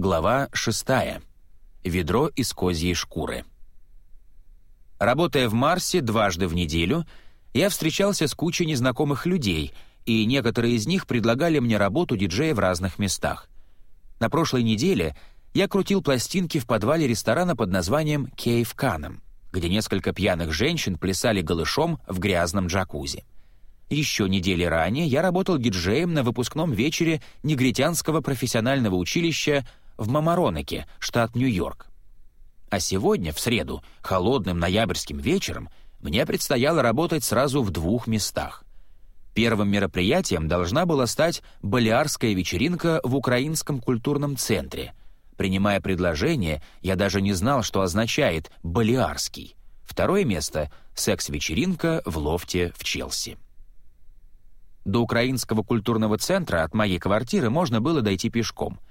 Глава 6. Ведро из козьей шкуры. Работая в Марсе дважды в неделю, я встречался с кучей незнакомых людей, и некоторые из них предлагали мне работу диджея в разных местах. На прошлой неделе я крутил пластинки в подвале ресторана под названием «Кейв Каном», где несколько пьяных женщин плясали голышом в грязном джакузи. Еще недели ранее я работал диджеем на выпускном вечере негритянского профессионального училища в Мамаронеке, штат Нью-Йорк. А сегодня, в среду, холодным ноябрьским вечером, мне предстояло работать сразу в двух местах. Первым мероприятием должна была стать балиарская вечеринка в Украинском культурном центре. Принимая предложение, я даже не знал, что означает «балиарский». Второе место — секс-вечеринка в лофте в Челси. До Украинского культурного центра от моей квартиры можно было дойти пешком —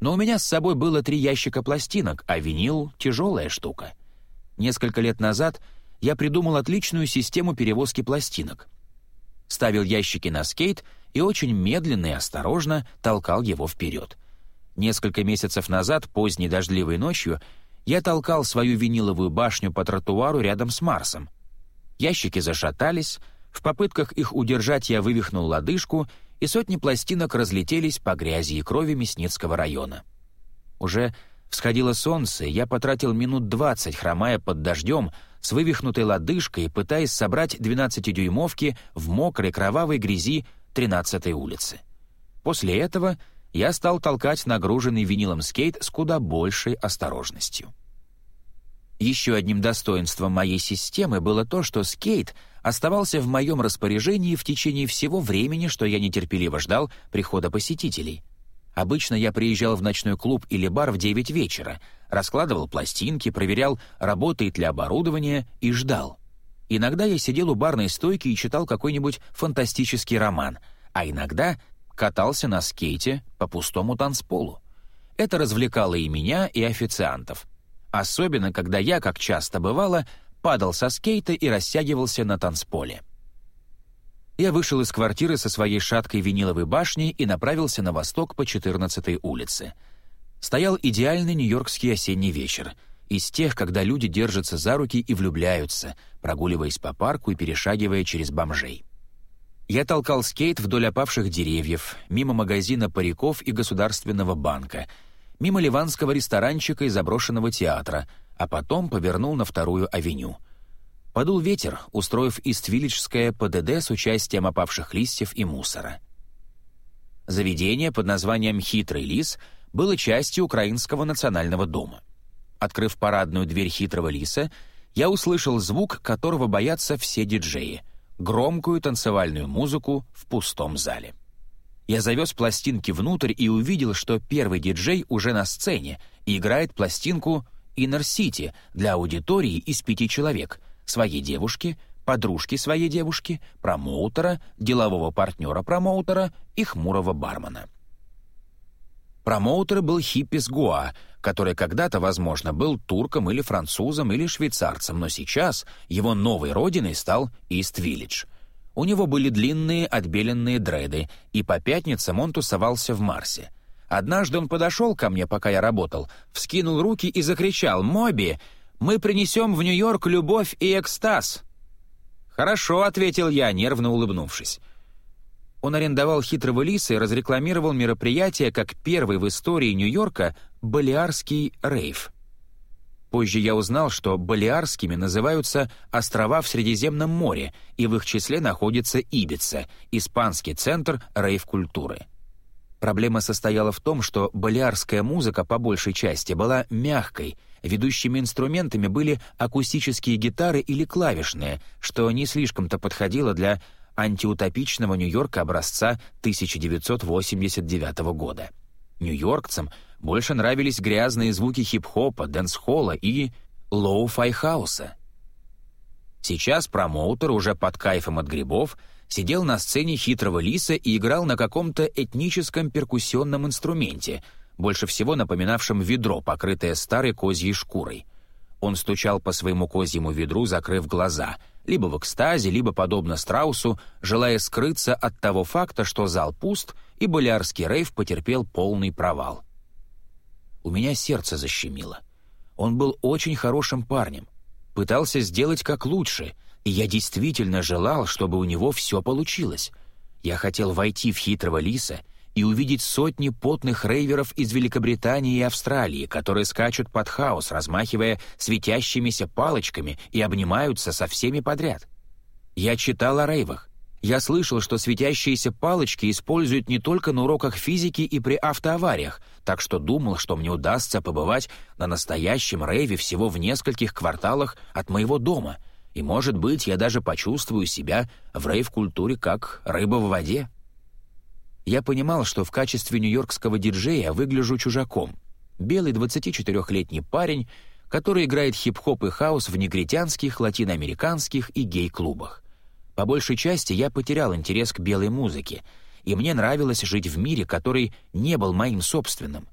но у меня с собой было три ящика пластинок, а винил — тяжелая штука. Несколько лет назад я придумал отличную систему перевозки пластинок. Ставил ящики на скейт и очень медленно и осторожно толкал его вперед. Несколько месяцев назад, поздней дождливой ночью, я толкал свою виниловую башню по тротуару рядом с Марсом. Ящики зашатались, в попытках их удержать я вывихнул лодыжку — и сотни пластинок разлетелись по грязи и крови Мясницкого района. Уже всходило солнце, я потратил минут двадцать, хромая под дождем, с вывихнутой лодыжкой, пытаясь собрать 12-дюймовки в мокрой кровавой грязи 13-й улицы. После этого я стал толкать нагруженный винилом скейт с куда большей осторожностью. Еще одним достоинством моей системы было то, что скейт оставался в моем распоряжении в течение всего времени, что я нетерпеливо ждал прихода посетителей. Обычно я приезжал в ночной клуб или бар в 9 вечера, раскладывал пластинки, проверял, работает ли оборудование, и ждал. Иногда я сидел у барной стойки и читал какой-нибудь фантастический роман, а иногда катался на скейте по пустому танцполу. Это развлекало и меня, и официантов. Особенно, когда я, как часто бывало, падал со скейта и растягивался на танцполе. Я вышел из квартиры со своей шаткой виниловой башней и направился на восток по 14-й улице. Стоял идеальный нью-йоркский осенний вечер, из тех, когда люди держатся за руки и влюбляются, прогуливаясь по парку и перешагивая через бомжей. Я толкал скейт вдоль опавших деревьев, мимо магазина париков и Государственного банка — мимо ливанского ресторанчика и заброшенного театра, а потом повернул на вторую авеню. Подул ветер, устроив Иствиллиджское ПДД с участием опавших листьев и мусора. Заведение под названием «Хитрый лис» было частью Украинского национального дома. Открыв парадную дверь «Хитрого лиса», я услышал звук, которого боятся все диджеи — громкую танцевальную музыку в пустом зале. Я завез пластинки внутрь и увидел, что первый диджей уже на сцене и играет пластинку «Inner City» для аудитории из пяти человек, своей девушки, подружки своей девушки, промоутера, делового партнера промоутера и хмурого бармена. Промоутер был хиппи с Гуа, который когда-то, возможно, был турком или французом или швейцарцем, но сейчас его новой родиной стал Ист-Виллидж — у него были длинные отбеленные дреды, и по пятницам он тусовался в Марсе. Однажды он подошел ко мне, пока я работал, вскинул руки и закричал «Моби, мы принесем в Нью-Йорк любовь и экстаз!» «Хорошо», — ответил я, нервно улыбнувшись. Он арендовал хитрого лиса и разрекламировал мероприятие как первый в истории Нью-Йорка «Балиарский рейв». Позже я узнал, что Балиарскими называются острова в Средиземном море, и в их числе находится Ибица, испанский центр рейв-культуры. Проблема состояла в том, что балиарская музыка по большей части была мягкой, ведущими инструментами были акустические гитары или клавишные, что не слишком-то подходило для антиутопичного Нью-Йорка образца 1989 года. Нью-Йоркцам — больше нравились грязные звуки хип-хопа, дэнс-холла и лоу-фай-хауса. Сейчас промоутер, уже под кайфом от грибов, сидел на сцене хитрого лиса и играл на каком-то этническом перкуссионном инструменте, больше всего напоминавшем ведро, покрытое старой козьей шкурой. Он стучал по своему козьему ведру, закрыв глаза, либо в экстазе, либо, подобно страусу, желая скрыться от того факта, что зал пуст, и болярский рейв потерпел полный провал. у меня сердце защемило. Он был очень хорошим парнем, пытался сделать как лучше, и я действительно желал, чтобы у него все получилось. Я хотел войти в хитрого лиса и увидеть сотни потных рейверов из Великобритании и Австралии, которые скачут под хаос, размахивая светящимися палочками и обнимаются со всеми подряд. Я читал о рейвах. Я слышал, что светящиеся палочки используют не только на уроках физики и при автоавариях, так что думал, что мне удастся побывать на настоящем рейве всего в нескольких кварталах от моего дома, и, может быть, я даже почувствую себя в рейв-культуре как рыба в воде. Я понимал, что в качестве нью-йоркского диджея выгляжу чужаком. Белый 24-летний парень, который играет хип-хоп и хаус в негритянских, латиноамериканских и гей-клубах. По большей части я потерял интерес к белой музыке, и мне нравилось жить в мире, который не был моим собственным.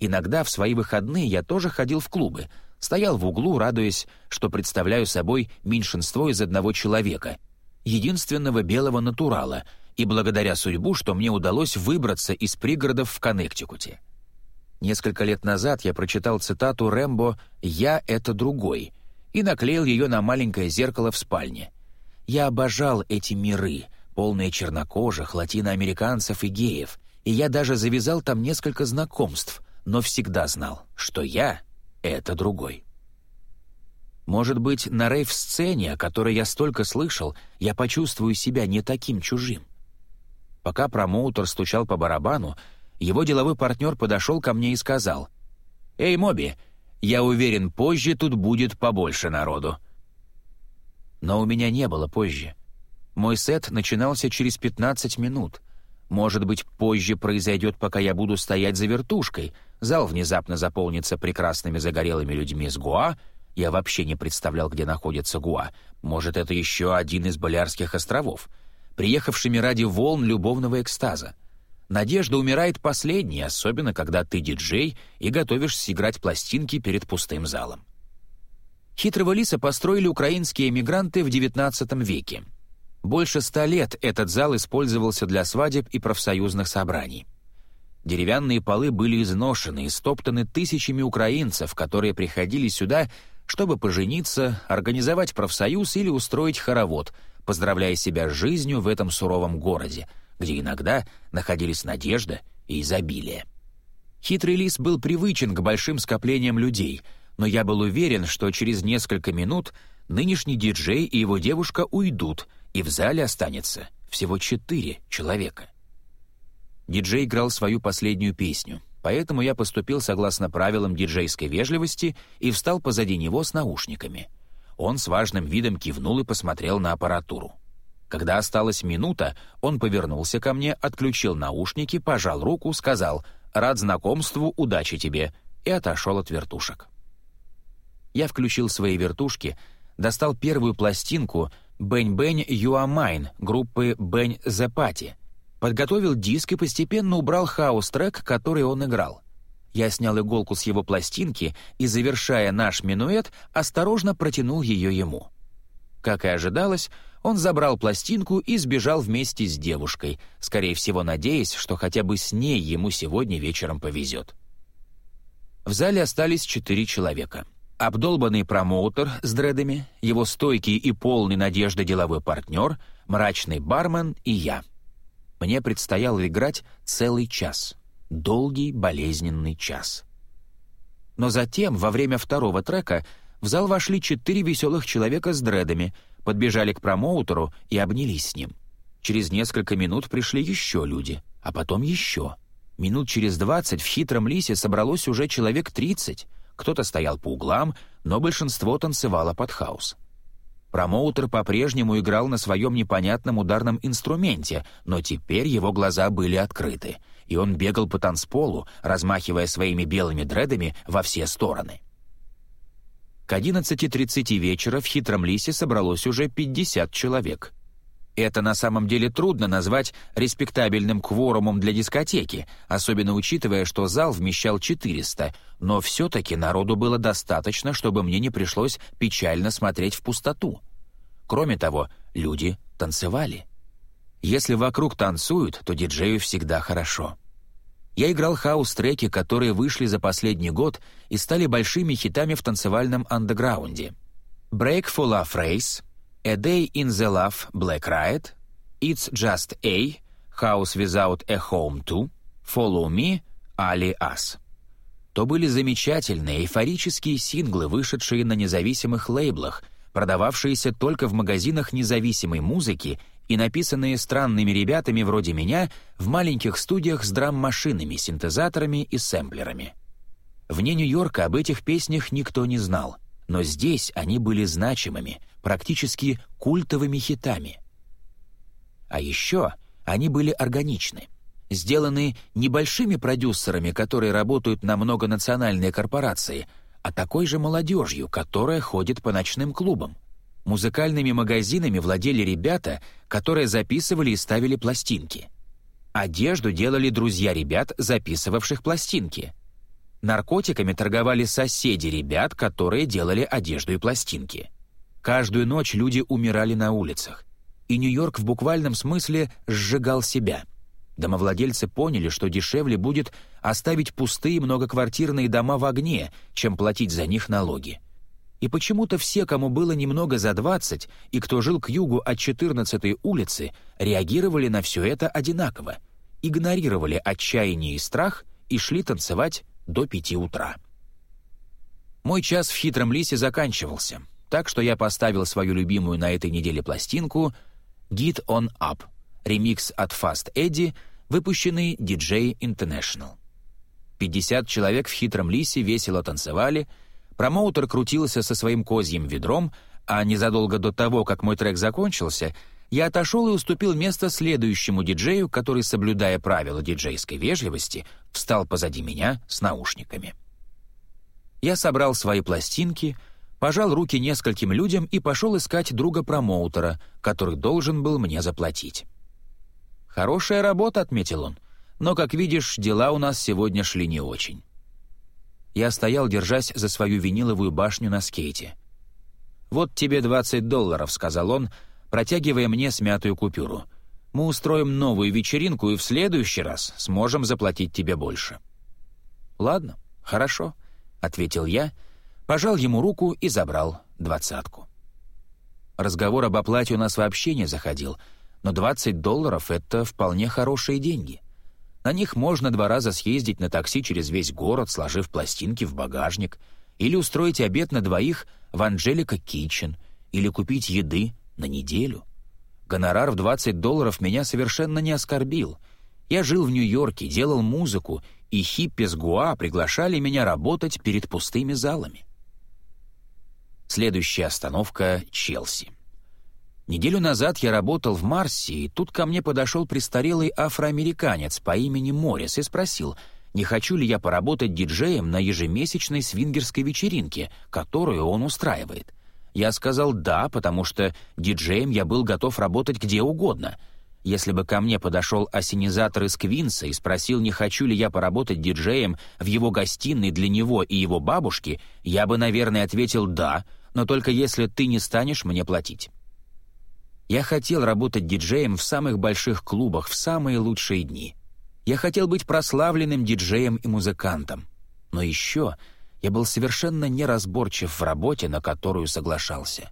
Иногда в свои выходные я тоже ходил в клубы, стоял в углу, радуясь, что представляю собой меньшинство из одного человека, единственного белого натурала — и благодаря судьбу, что мне удалось выбраться из пригородов в Коннектикуте. Несколько лет назад я прочитал цитату Рэмбо «Я — это другой» и наклеил ее на маленькое зеркало в спальне. Я обожал эти миры, полные чернокожих, латиноамериканцев и геев, и я даже завязал там несколько знакомств, но всегда знал, что я — это другой. Может быть, на рейв-сцене, о которой я столько слышал, я почувствую себя не таким чужим. Пока промоутер стучал по барабану, его деловой партнер подошел ко мне и сказал, «Эй, Моби, я уверен, позже тут будет побольше народу». Но у меня не было позже. Мой сет начинался через 15 минут. Может быть, позже произойдет, пока я буду стоять за вертушкой. Зал внезапно заполнится прекрасными загорелыми людьми с Гуа. Я вообще не представлял, где находится Гуа. Может, это еще один из Балиарских островов — приехавшими ради волн любовного экстаза. Надежда умирает последней, особенно когда ты диджей и готовишься играть пластинки перед пустым залом. Хитрого лиса построили украинские эмигранты в XIX веке. Больше ста лет этот зал использовался для свадеб и профсоюзных собраний. Деревянные полы были изношены и стоптаны тысячами украинцев, которые приходили сюда, чтобы пожениться, организовать профсоюз или устроить хоровод — поздравляя себя с жизнью в этом суровом городе, где иногда находились надежда и изобилие. Хитрый лис был привычен к большим скоплениям людей, но я был уверен, что через несколько минут нынешний диджей и его девушка уйдут, и в зале останется всего четыре человека. Диджей играл свою последнюю песню, поэтому я поступил согласно правилам диджейской вежливости и встал позади него с наушниками — он с важным видом кивнул и посмотрел на аппаратуру. Когда осталась минута, он повернулся ко мне, отключил наушники, пожал руку, сказал «Рад знакомству, удачи тебе» и отошел от вертушек. Я включил свои вертушки, достал первую пластинку «Бэнь-Бэнь Юамайн» группы «Бэнь Зепати», подготовил диск и постепенно убрал хаос-трек, который он играл. Я снял иголку с его пластинки и, завершая наш минуэт, осторожно протянул ее ему. Как и ожидалось, он забрал пластинку и сбежал вместе с девушкой, скорее всего, надеясь, что хотя бы с ней ему сегодня вечером повезет. В зале остались четыре человека. Обдолбанный промоутер с дредами, его стойкий и полный надежды деловой партнер, мрачный бармен и я. Мне предстояло играть целый час — долгий болезненный час. Но затем, во время второго трека, в зал вошли четыре веселых человека с дредами, подбежали к промоутеру и обнялись с ним. Через несколько минут пришли еще люди, а потом еще. Минут через двадцать в хитром лисе собралось уже человек тридцать. Кто-то стоял по углам, но большинство танцевало под хаос. Промоутер по-прежнему играл на своем непонятном ударном инструменте, но теперь его глаза были открыты — и он бегал по танцполу, размахивая своими белыми дредами во все стороны. К 11.30 вечера в хитром лисе собралось уже 50 человек. Это на самом деле трудно назвать респектабельным кворумом для дискотеки, особенно учитывая, что зал вмещал 400, но все-таки народу было достаточно, чтобы мне не пришлось печально смотреть в пустоту. Кроме того, люди танцевали. Если вокруг танцуют, то диджею всегда хорошо. Я играл хаус-треки, которые вышли за последний год и стали большими хитами в танцевальном андеграунде. «Break for Love Race», «A Day in the Love Black Riot», «It's Just A», «House Without a Home To», «Follow Me», «Ali Us». То были замечательные, эйфорические синглы, вышедшие на независимых лейблах, продававшиеся только в магазинах независимой музыки и написанные странными ребятами вроде меня в маленьких студиях с драм-машинами, синтезаторами и сэмплерами. Вне Нью-Йорка об этих песнях никто не знал, но здесь они были значимыми, практически культовыми хитами. А еще они были органичны, сделаны небольшими продюсерами, которые работают на многонациональные корпорации, а такой же молодежью, которая ходит по ночным клубам. Музыкальными магазинами владели ребята, которые записывали и ставили пластинки. Одежду делали друзья ребят, записывавших пластинки. Наркотиками торговали соседи ребят, которые делали одежду и пластинки. Каждую ночь люди умирали на улицах. И Нью-Йорк в буквальном смысле сжигал себя. Домовладельцы поняли, что дешевле будет оставить пустые многоквартирные дома в огне, чем платить за них налоги. И почему-то все, кому было немного за 20 и кто жил к югу от 14-й улицы, реагировали на все это одинаково, игнорировали отчаяние и страх и шли танцевать до 5 утра. Мой час в хитром лисе заканчивался, так что я поставил свою любимую на этой неделе пластинку «Git on Up», ремикс от Fast Eddie, выпущенный DJ International. 50 человек в хитром лисе весело танцевали — Промоутер крутился со своим козьим ведром, а незадолго до того, как мой трек закончился, я отошел и уступил место следующему диджею, который, соблюдая правила диджейской вежливости, встал позади меня с наушниками. Я собрал свои пластинки, пожал руки нескольким людям и пошел искать друга-промоутера, который должен был мне заплатить. «Хорошая работа», — отметил он, — «но, как видишь, дела у нас сегодня шли не очень». Я стоял, держась за свою виниловую башню на скейте. «Вот тебе 20 долларов», — сказал он, протягивая мне смятую купюру. «Мы устроим новую вечеринку и в следующий раз сможем заплатить тебе больше». «Ладно, хорошо», — ответил я, пожал ему руку и забрал двадцатку. Разговор об оплате у нас вообще не заходил, но 20 долларов — это вполне хорошие деньги — на них можно два раза съездить на такси через весь город, сложив пластинки в багажник, или устроить обед на двоих в Анджелика Китчен, или купить еды на неделю. Гонорар в 20 долларов меня совершенно не оскорбил. Я жил в Нью-Йорке, делал музыку, и хиппи с Гуа приглашали меня работать перед пустыми залами. Следующая остановка — Челси. Неделю назад я работал в Марсе, и тут ко мне подошел престарелый афроамериканец по имени Моррис и спросил, не хочу ли я поработать диджеем на ежемесячной свингерской вечеринке, которую он устраивает. Я сказал «да», потому что диджеем я был готов работать где угодно. Если бы ко мне подошел осенизатор из Квинса и спросил, не хочу ли я поработать диджеем в его гостиной для него и его бабушки, я бы, наверное, ответил «да», но только если ты не станешь мне платить. Я хотел работать диджеем в самых больших клубах в самые лучшие дни. Я хотел быть прославленным диджеем и музыкантом. Но еще я был совершенно неразборчив в работе, на которую соглашался.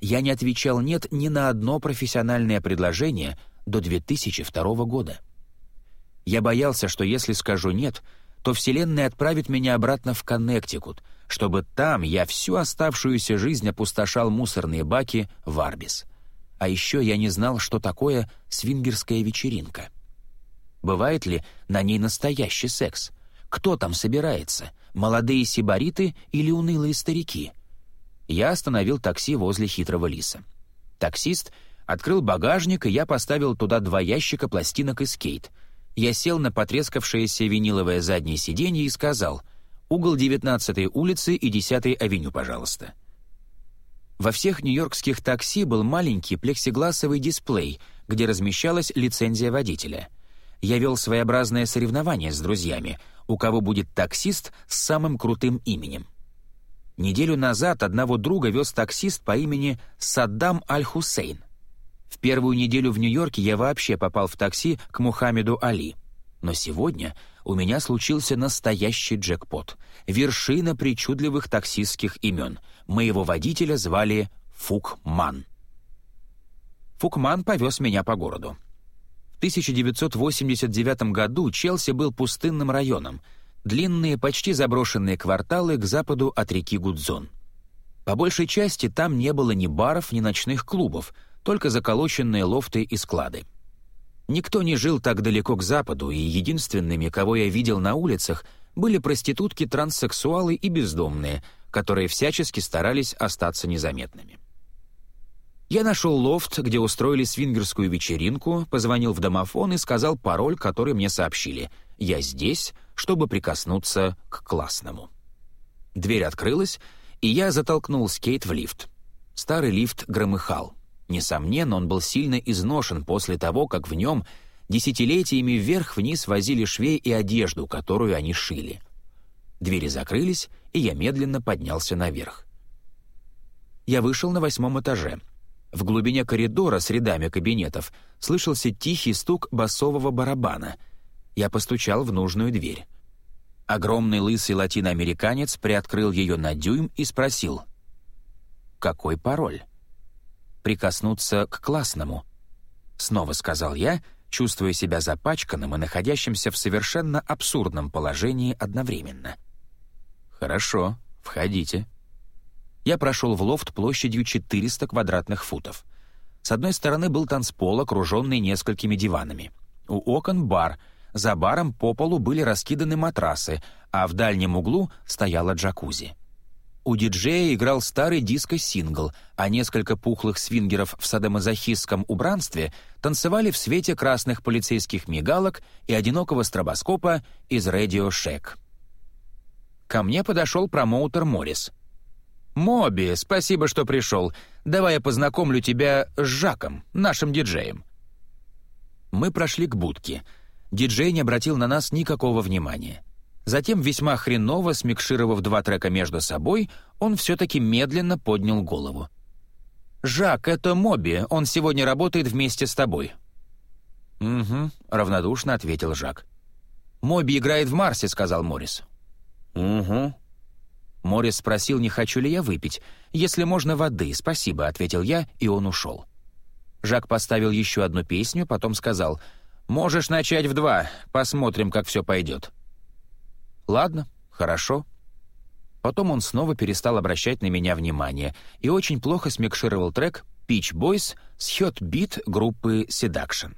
Я не отвечал «нет» ни на одно профессиональное предложение до 2002 года. Я боялся, что если скажу «нет», то Вселенная отправит меня обратно в Коннектикут, чтобы там я всю оставшуюся жизнь опустошал мусорные баки в Арбис. А еще я не знал, что такое свингерская вечеринка. Бывает ли на ней настоящий секс? Кто там собирается? Молодые сибариты или унылые старики? Я остановил такси возле хитрого лиса. Таксист открыл багажник, и я поставил туда два ящика пластинок и скейт. Я сел на потрескавшееся виниловое заднее сиденье и сказал «Угол 19-й улицы и 10-й авеню, пожалуйста». Во всех нью-йоркских такси был маленький плексигласовый дисплей, где размещалась лицензия водителя. Я вел своеобразное соревнование с друзьями, у кого будет таксист с самым крутым именем. Неделю назад одного друга вез таксист по имени Саддам Аль-Хусейн. В первую неделю в Нью-Йорке я вообще попал в такси к Мухаммеду Али. Но сегодня у меня случился настоящий джекпот. Вершина причудливых таксистских имен. Моего водителя звали Фукман. Фукман повез меня по городу. В 1989 году Челси был пустынным районом. Длинные, почти заброшенные кварталы к западу от реки Гудзон. По большей части там не было ни баров, ни ночных клубов, только заколоченные лофты и склады. Никто не жил так далеко к западу, и единственными, кого я видел на улицах, были проститутки, транссексуалы и бездомные, которые всячески старались остаться незаметными. Я нашел лофт, где устроили свингерскую вечеринку, позвонил в домофон и сказал пароль, который мне сообщили. «Я здесь, чтобы прикоснуться к классному». Дверь открылась, и я затолкнул скейт в лифт. Старый лифт громыхал. Несомненно, он был сильно изношен после того, как в нем десятилетиями вверх-вниз возили швей и одежду, которую они шили. Двери закрылись, и я медленно поднялся наверх. Я вышел на восьмом этаже. В глубине коридора с рядами кабинетов слышался тихий стук басового барабана. Я постучал в нужную дверь. Огромный лысый латиноамериканец приоткрыл ее на дюйм и спросил. «Какой пароль?» «Прикоснуться к классному». Снова сказал я, чувствуя себя запачканным и находящимся в совершенно абсурдном положении одновременно. «Хорошо, входите». Я прошел в лофт площадью 400 квадратных футов. С одной стороны был танцпол, окруженный несколькими диванами. У окон бар — за баром по полу были раскиданы матрасы, а в дальнем углу стояла джакузи. У диджея играл старый диско-сингл, а несколько пухлых свингеров в садомазохистском убранстве танцевали в свете красных полицейских мигалок и одинокого стробоскопа из Radio Shack. Ко мне подошел промоутер Моррис. «Моби, спасибо, что пришел. Давай я познакомлю тебя с Жаком, нашим диджеем». Мы прошли к будке — диджей не обратил на нас никакого внимания. Затем, весьма хреново смикшировав два трека между собой, он все-таки медленно поднял голову. «Жак, это Моби, он сегодня работает вместе с тобой». «Угу», — равнодушно ответил Жак. «Моби играет в Марсе», — сказал Моррис. «Угу». Моррис спросил, не хочу ли я выпить. «Если можно, воды, спасибо», — ответил я, и он ушел. Жак поставил еще одну песню, потом сказал — «Можешь начать в два. Посмотрим, как все пойдет». «Ладно, хорошо». Потом он снова перестал обращать на меня внимание и очень плохо смикшировал трек «Peach Boys» с Hot Beat группы Seduction.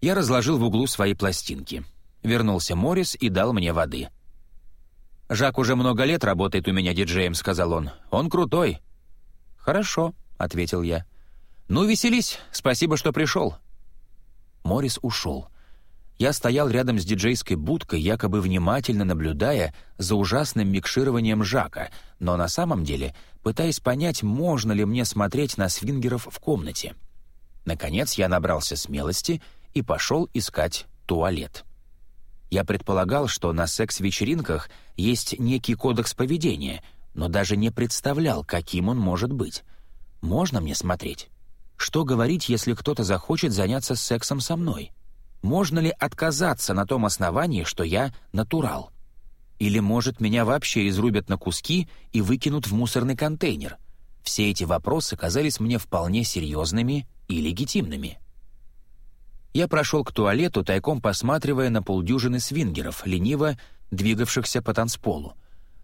Я разложил в углу свои пластинки. Вернулся Моррис и дал мне воды. «Жак уже много лет работает у меня диджеем», — сказал он. «Он крутой». «Хорошо», — ответил я. «Ну, веселись. Спасибо, что пришел». Морис ушел. Я стоял рядом с диджейской будкой, якобы внимательно наблюдая за ужасным микшированием Жака, но на самом деле пытаясь понять, можно ли мне смотреть на свингеров в комнате. Наконец я набрался смелости и пошел искать туалет. Я предполагал, что на секс-вечеринках есть некий кодекс поведения, но даже не представлял, каким он может быть. Можно мне смотреть? Что говорить, если кто-то захочет заняться сексом со мной? Можно ли отказаться на том основании, что я натурал? Или, может, меня вообще изрубят на куски и выкинут в мусорный контейнер? Все эти вопросы казались мне вполне серьезными и легитимными. Я прошел к туалету, тайком посматривая на полдюжины свингеров, лениво двигавшихся по танцполу.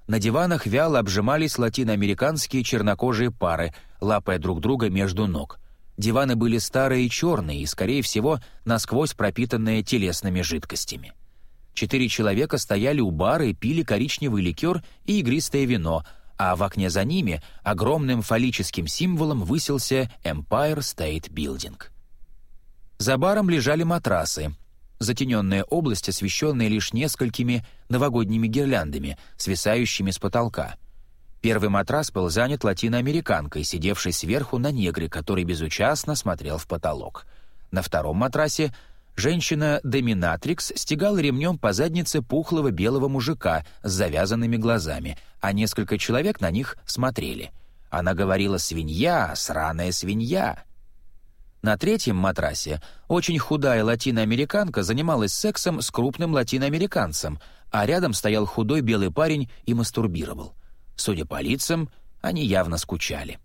На диванах вяло обжимались латиноамериканские чернокожие пары, лапая друг друга между ног. Диваны были старые и черные, и, скорее всего, насквозь пропитанные телесными жидкостями. Четыре человека стояли у бара и пили коричневый ликер и игристое вино, а в окне за ними огромным фаллическим символом высился Empire State Building. За баром лежали матрасы, затененная область, освещенная лишь несколькими новогодними гирляндами, свисающими с потолка — Первый матрас был занят латиноамериканкой, сидевшей сверху на негре, который безучастно смотрел в потолок. На втором матрасе женщина-доминатрикс стегала ремнем по заднице пухлого белого мужика с завязанными глазами, а несколько человек на них смотрели. Она говорила «свинья, сраная свинья». На третьем матрасе очень худая латиноамериканка занималась сексом с крупным латиноамериканцем, а рядом стоял худой белый парень и мастурбировал. Судя по лицам, они явно скучали.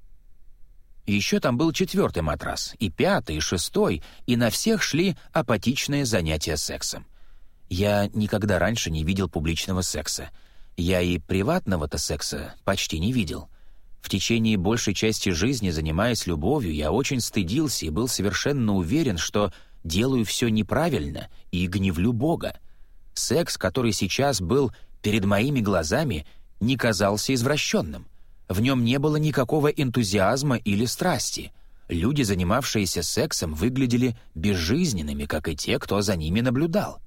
Еще там был четвертый матрас, и пятый, и шестой, и на всех шли апатичные занятия сексом. Я никогда раньше не видел публичного секса. Я и приватного-то секса почти не видел — в течение большей части жизни, занимаясь любовью, я очень стыдился и был совершенно уверен, что делаю все неправильно и гневлю Бога. Секс, который сейчас был перед моими глазами, не казался извращенным. В нем не было никакого энтузиазма или страсти. Люди, занимавшиеся сексом, выглядели безжизненными, как и те, кто за ними наблюдал.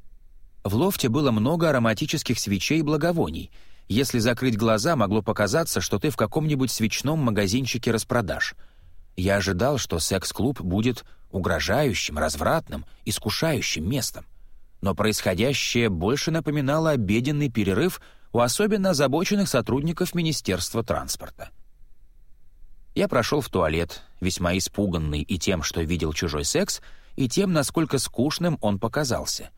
В лофте было много ароматических свечей и благовоний — если закрыть глаза, могло показаться, что ты в каком-нибудь свечном магазинчике распродаж. Я ожидал, что секс-клуб будет угрожающим, развратным, искушающим местом. Но происходящее больше напоминало обеденный перерыв у особенно озабоченных сотрудников Министерства транспорта. Я прошел в туалет, весьма испуганный и тем, что видел чужой секс, и тем, насколько скучным он показался.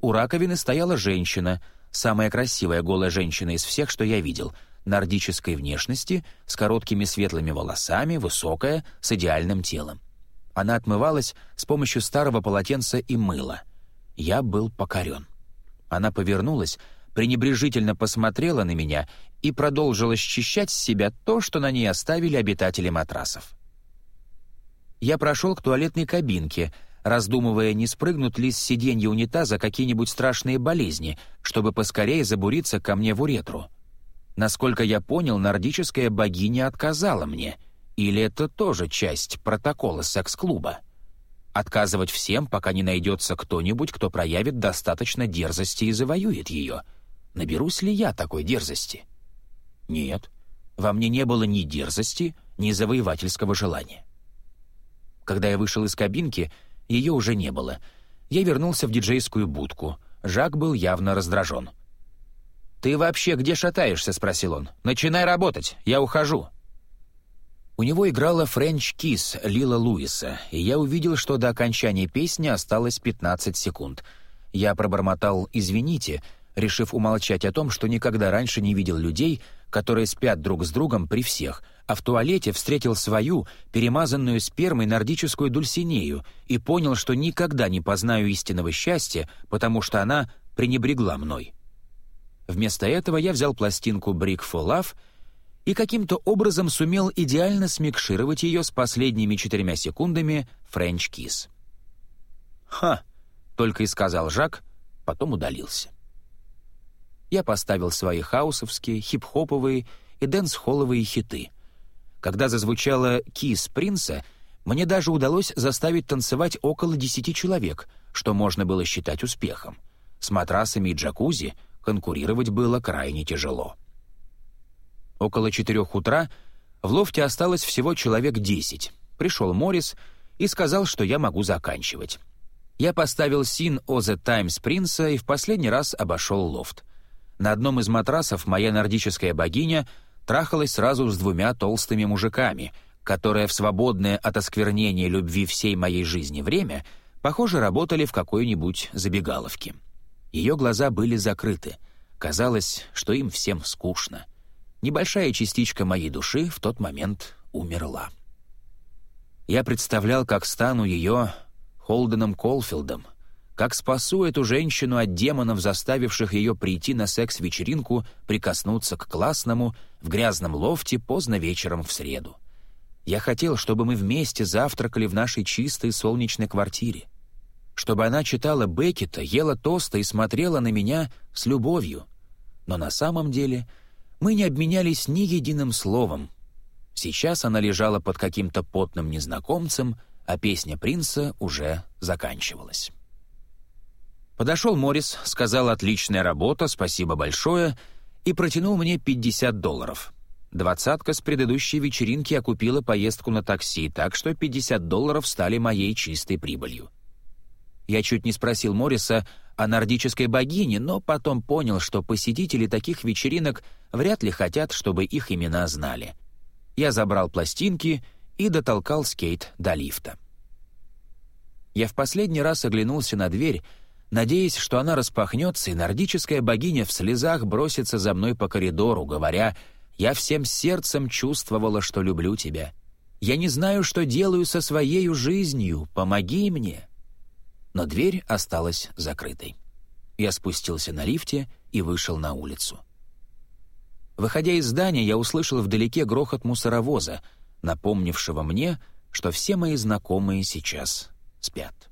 У раковины стояла женщина — самая красивая голая женщина из всех, что я видел, нордической внешности, с короткими светлыми волосами, высокая, с идеальным телом. Она отмывалась с помощью старого полотенца и мыла. Я был покорен. Она повернулась, пренебрежительно посмотрела на меня и продолжила счищать с себя то, что на ней оставили обитатели матрасов. Я прошел к туалетной кабинке — раздумывая, не спрыгнут ли с сиденья унитаза какие-нибудь страшные болезни, чтобы поскорее забуриться ко мне в уретру. Насколько я понял, нордическая богиня отказала мне. Или это тоже часть протокола секс-клуба? Отказывать всем, пока не найдется кто-нибудь, кто проявит достаточно дерзости и завоюет ее. Наберусь ли я такой дерзости? Нет. Во мне не было ни дерзости, ни завоевательского желания. Когда я вышел из кабинки, ее уже не было. Я вернулся в диджейскую будку. Жак был явно раздражен. «Ты вообще где шатаешься?» — спросил он. «Начинай работать, я ухожу». У него играла «Френч Кис» Лила Луиса, и я увидел, что до окончания песни осталось 15 секунд. Я пробормотал «извините», решив умолчать о том, что никогда раньше не видел людей, которые спят друг с другом при всех, а в туалете встретил свою, перемазанную спермой нордическую дульсинею и понял, что никогда не познаю истинного счастья, потому что она пренебрегла мной. Вместо этого я взял пластинку «Brick for Love» и каким-то образом сумел идеально смикшировать ее с последними четырьмя секундами «French Kiss». «Ха!» — только и сказал Жак, потом удалился я поставил свои хаусовские, хип-хоповые и дэнс-холловые хиты. Когда зазвучала «Kiss Принца», мне даже удалось заставить танцевать около десяти человек, что можно было считать успехом. С матрасами и джакузи конкурировать было крайне тяжело. Около четырех утра в лофте осталось всего человек десять. Пришел Моррис и сказал, что я могу заканчивать. Я поставил син о The Times Принца и в последний раз обошел лофт. На одном из матрасов моя нордическая богиня трахалась сразу с двумя толстыми мужиками, которые в свободное от осквернения любви всей моей жизни время, похоже, работали в какой-нибудь забегаловке. Ее глаза были закрыты. Казалось, что им всем скучно. Небольшая частичка моей души в тот момент умерла. Я представлял, как стану ее Холденом Колфилдом, как спасу эту женщину от демонов, заставивших ее прийти на секс-вечеринку, прикоснуться к классному в грязном лофте поздно вечером в среду. Я хотел, чтобы мы вместе завтракали в нашей чистой солнечной квартире. Чтобы она читала Беккета, ела тоста и смотрела на меня с любовью. Но на самом деле мы не обменялись ни единым словом. Сейчас она лежала под каким-то потным незнакомцем, а песня принца уже заканчивалась. Подошел Моррис, сказал «отличная работа, спасибо большое» и протянул мне 50 долларов. Двадцатка с предыдущей вечеринки окупила поездку на такси, так что 50 долларов стали моей чистой прибылью. Я чуть не спросил Морриса о нордической богине, но потом понял, что посетители таких вечеринок вряд ли хотят, чтобы их имена знали. Я забрал пластинки и дотолкал скейт до лифта. Я в последний раз оглянулся на дверь, надеясь, что она распахнется, и нордическая богиня в слезах бросится за мной по коридору, говоря «Я всем сердцем чувствовала, что люблю тебя. Я не знаю, что делаю со своей жизнью. Помоги мне!» Но дверь осталась закрытой. Я спустился на лифте и вышел на улицу. Выходя из здания, я услышал вдалеке грохот мусоровоза, напомнившего мне, что все мои знакомые сейчас спят.